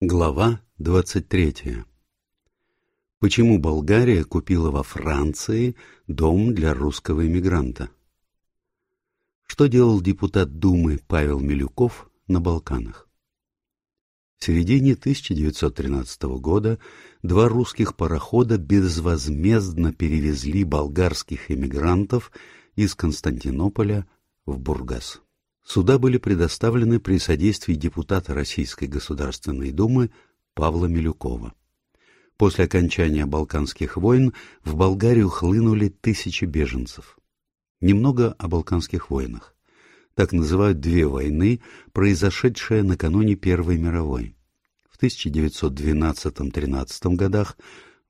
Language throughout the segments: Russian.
Глава 23. Почему Болгария купила во Франции дом для русского эмигранта? Что делал депутат Думы Павел Милюков на Балканах? В середине 1913 года два русских парохода безвозмездно перевезли болгарских эмигрантов из Константинополя в Бургас. Суда были предоставлены при содействии депутата Российской Государственной Думы Павла Милюкова. После окончания Балканских войн в Болгарию хлынули тысячи беженцев. Немного о Балканских войнах. Так называют две войны, произошедшие накануне Первой мировой. В 1912-13 годах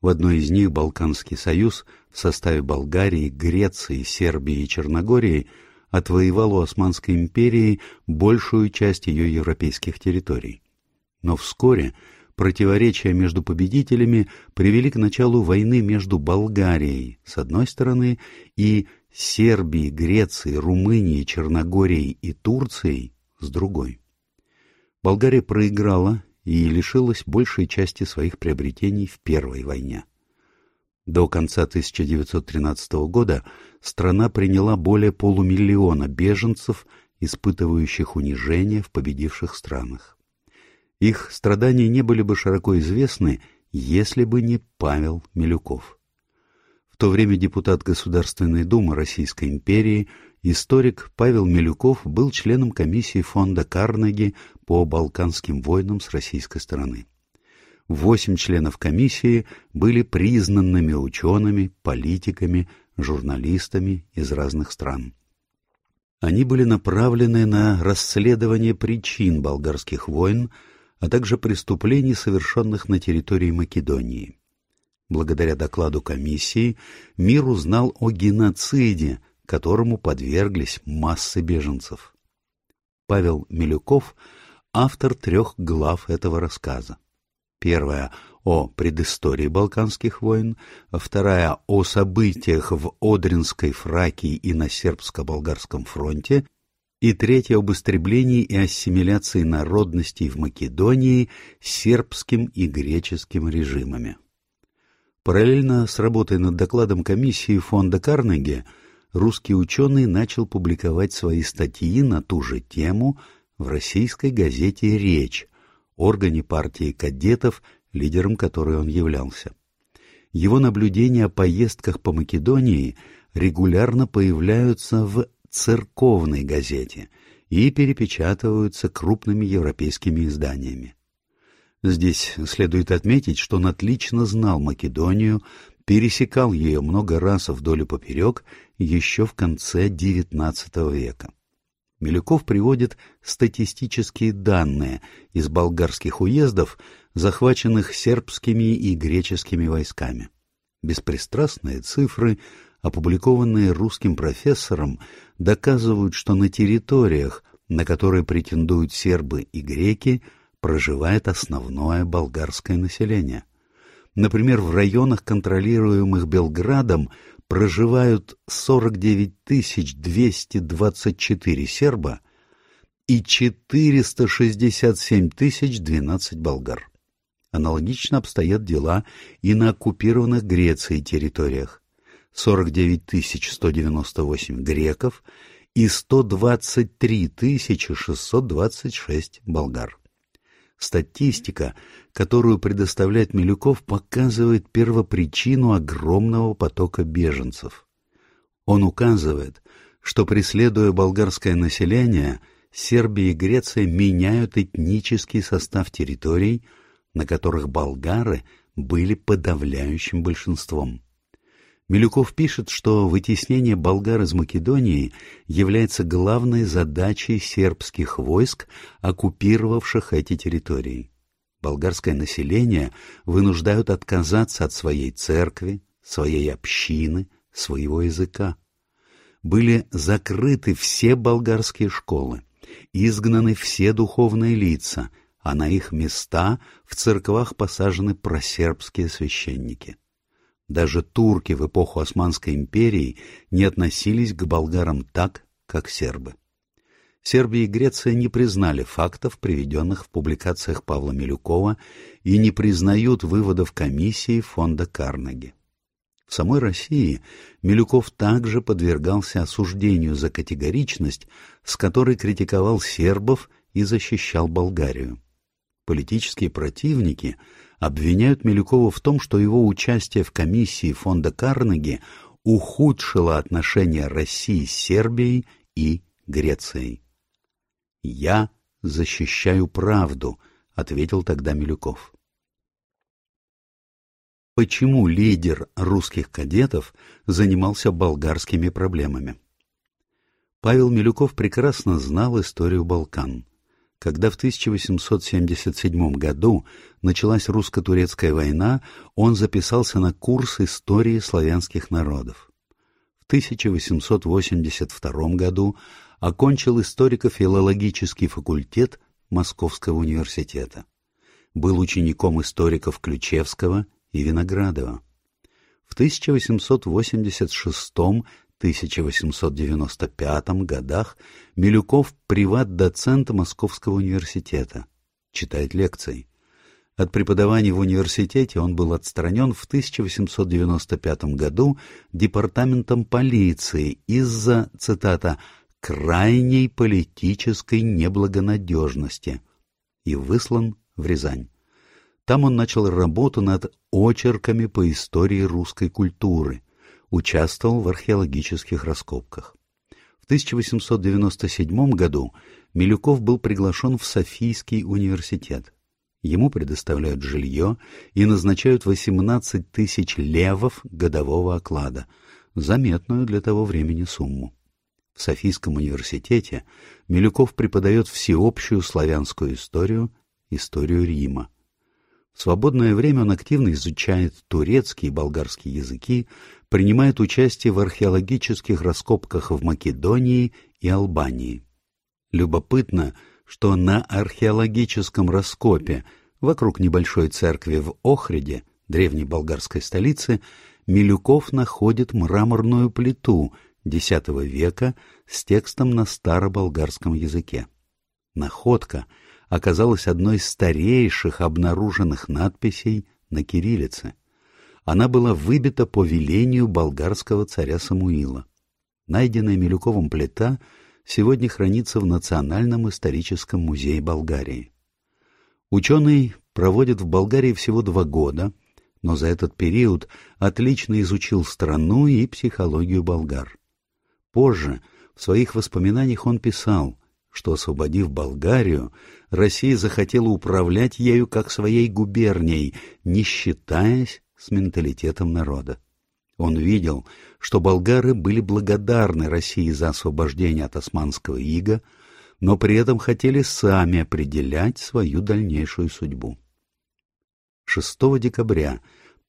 в одной из них Балканский союз в составе Болгарии, Греции, Сербии и Черногории – отвоевал у Османской империи большую часть ее европейских территорий. Но вскоре противоречия между победителями привели к началу войны между Болгарией, с одной стороны, и Сербией, Грецией, Румынией, Черногорией и Турцией, с другой. Болгария проиграла и лишилась большей части своих приобретений в Первой войне. До конца 1913 года страна приняла более полумиллиона беженцев, испытывающих унижение в победивших странах. Их страдания не были бы широко известны, если бы не Павел Милюков. В то время депутат Государственной Думы Российской империи, историк Павел Милюков был членом комиссии фонда Карнеги по Балканским войнам с российской стороны восемь членов комиссии были признанными учеными, политиками, журналистами из разных стран. Они были направлены на расследование причин болгарских войн, а также преступлений, совершенных на территории Македонии. Благодаря докладу комиссии мир узнал о геноциде, которому подверглись массы беженцев. Павел Милюков – автор трех глав этого рассказа. Первая — о предыстории Балканских войн, вторая — о событиях в Одринской Фракии и на Сербско-Болгарском фронте, и третья — об истреблении и ассимиляции народностей в Македонии сербским и греческим режимами. Параллельно с работой над докладом комиссии фонда Карнеги, русский ученый начал публиковать свои статьи на ту же тему в российской газете «Речь», органе партии кадетов, лидером которой он являлся. Его наблюдения о поездках по Македонии регулярно появляются в церковной газете и перепечатываются крупными европейскими изданиями. Здесь следует отметить, что он отлично знал Македонию, пересекал ее много раз вдоль и поперек еще в конце XIX века. Милюков приводит статистические данные из болгарских уездов, захваченных сербскими и греческими войсками. Беспристрастные цифры, опубликованные русским профессором, доказывают, что на территориях, на которые претендуют сербы и греки, проживает основное болгарское население. Например, в районах, контролируемых Белградом, проживают 49 224 серба и 467 012 болгар. Аналогично обстоят дела и на оккупированных Грецией территориях. 49 198 греков и 123 626 болгар. Статистика, которую предоставляет Милюков, показывает первопричину огромного потока беженцев. Он указывает, что, преследуя болгарское население, Сербия и Греция меняют этнический состав территорий, на которых болгары были подавляющим большинством. Милюков пишет, что вытеснение болгар из Македонии является главной задачей сербских войск, оккупировавших эти территории. Болгарское население вынуждают отказаться от своей церкви, своей общины, своего языка. Были закрыты все болгарские школы, изгнаны все духовные лица, а на их места в церквах посажены просербские священники. Даже турки в эпоху Османской империи не относились к болгарам так, как сербы. Сербия и Греция не признали фактов, приведенных в публикациях Павла Милюкова, и не признают выводов комиссии фонда Карнеги. В самой России Милюков также подвергался осуждению за категоричность, с которой критиковал сербов и защищал Болгарию. Политические противники обвиняют Милюкова в том, что его участие в комиссии фонда Карнеги ухудшило отношения России с Сербией и Грецией. «Я защищаю правду», — ответил тогда Милюков. Почему лидер русских кадетов занимался болгарскими проблемами? Павел Милюков прекрасно знал историю Балкан. Когда в 1877 году началась русско-турецкая война, он записался на курс истории славянских народов. В 1882 году окончил историко-филологический факультет Московского университета. Был учеником историков Ключевского и Виноградова. В 1886-1895 годах Милюков приват-доцент Московского университета, читает лекции. От преподавания в университете он был отстранен в 1895 году департаментом полиции из-за, цитата, крайней политической неблагонадежности и выслан в Рязань. Там он начал работу над очерками по истории русской культуры, участвовал в археологических раскопках. В 1897 году Милюков был приглашен в Софийский университет. Ему предоставляют жилье и назначают 18 тысяч левов годового оклада, заметную для того времени сумму. В Софийском университете Милюков преподает всеобщую славянскую историю, историю Рима. В свободное время он активно изучает турецкий и болгарский языки, принимает участие в археологических раскопках в Македонии и Албании. Любопытно, что на археологическом раскопе вокруг небольшой церкви в Охриде, древней болгарской столице, Милюков находит мраморную плиту X века с текстом на староболгарском языке. Находка оказалась одной из старейших обнаруженных надписей на кириллице. Она была выбита по велению болгарского царя Самуила. Найденная Милюковым плита сегодня хранится в Национальном историческом музее Болгарии. Ученый проводит в Болгарии всего два года, но за этот период отлично изучил страну и психологию болгар. Позже в своих воспоминаниях он писал, что, освободив Болгарию, Россия захотела управлять ею как своей губернией, не считаясь с менталитетом народа. Он видел, что болгары были благодарны России за освобождение от османского ига, но при этом хотели сами определять свою дальнейшую судьбу. 6 декабря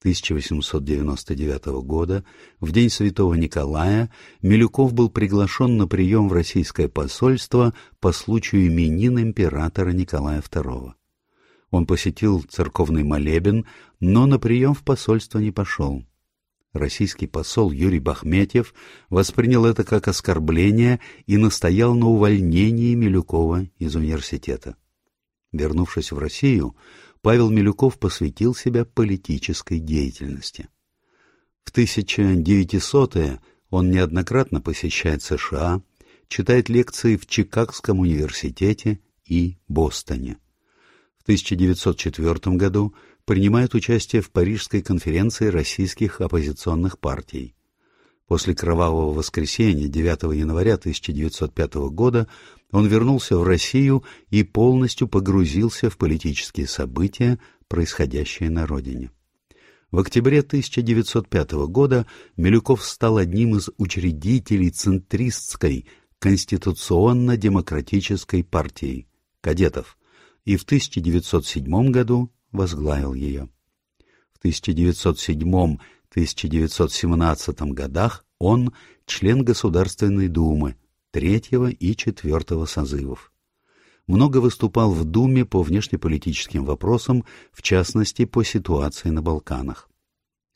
1899 года, в день Святого Николая, Милюков был приглашен на прием в российское посольство по случаю именин императора Николая II. Он посетил церковный молебен, но на прием в посольство не пошел. Российский посол Юрий Бахметьев воспринял это как оскорбление и настоял на увольнении Милюкова из университета. Вернувшись в Россию, Павел Милюков посвятил себя политической деятельности. В 1900-е он неоднократно посещает США, читает лекции в Чикагском университете и Бостоне. В 1904 году принимает участие в Парижской конференции российских оппозиционных партий. После кровавого воскресенья 9 января 1905 года он вернулся в Россию и полностью погрузился в политические события, происходящие на родине. В октябре 1905 года Милюков стал одним из учредителей центристской конституционно-демократической партии кадетов и в 1907 году возглавил ее. В 1907-1917 годах он член Государственной Думы, третьего и четвертого созывов. Много выступал в Думе по внешнеполитическим вопросам, в частности, по ситуации на Балканах.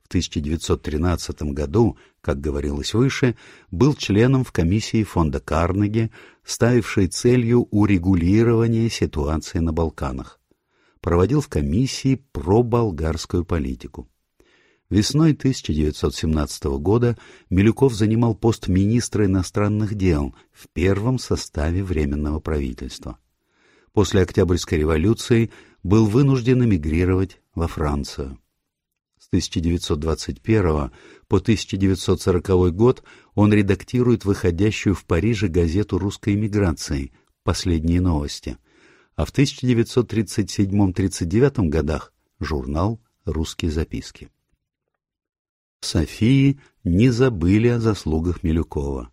В 1913 году, как говорилось выше, был членом в комиссии фонда Карнеги, ставившей целью урегулирование ситуации на Балканах. Проводил в комиссии проболгарскую политику. Весной 1917 года Милюков занимал пост министра иностранных дел в первом составе Временного правительства. После Октябрьской революции был вынужден эмигрировать во Францию. 1921 по 1940 год он редактирует выходящую в Париже газету русской эмиграции «Последние новости», а в 1937-39 годах журнал «Русские записки». Софии не забыли о заслугах Милюкова.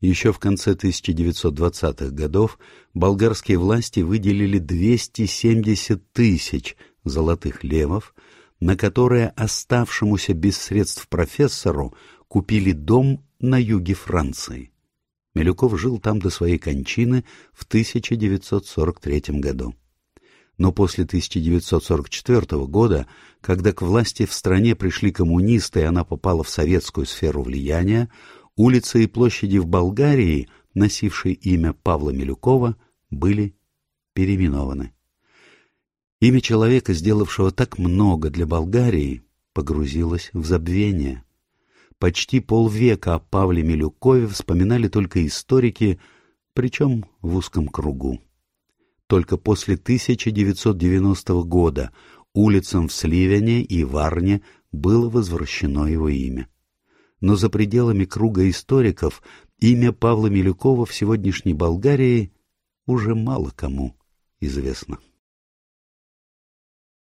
Еще в конце 1920-х годов болгарские власти выделили 270 тысяч золотых левов на которое оставшемуся без средств профессору купили дом на юге Франции. Милюков жил там до своей кончины в 1943 году. Но после 1944 года, когда к власти в стране пришли коммунисты и она попала в советскую сферу влияния, улицы и площади в Болгарии, носившие имя Павла Милюкова, были переименованы. Имя человека, сделавшего так много для Болгарии, погрузилось в забвение. Почти полвека о Павле Милюкове вспоминали только историки, причем в узком кругу. Только после 1990 года улицам в Сливяне и Варне было возвращено его имя. Но за пределами круга историков имя Павла Милюкова в сегодняшней Болгарии уже мало кому известно.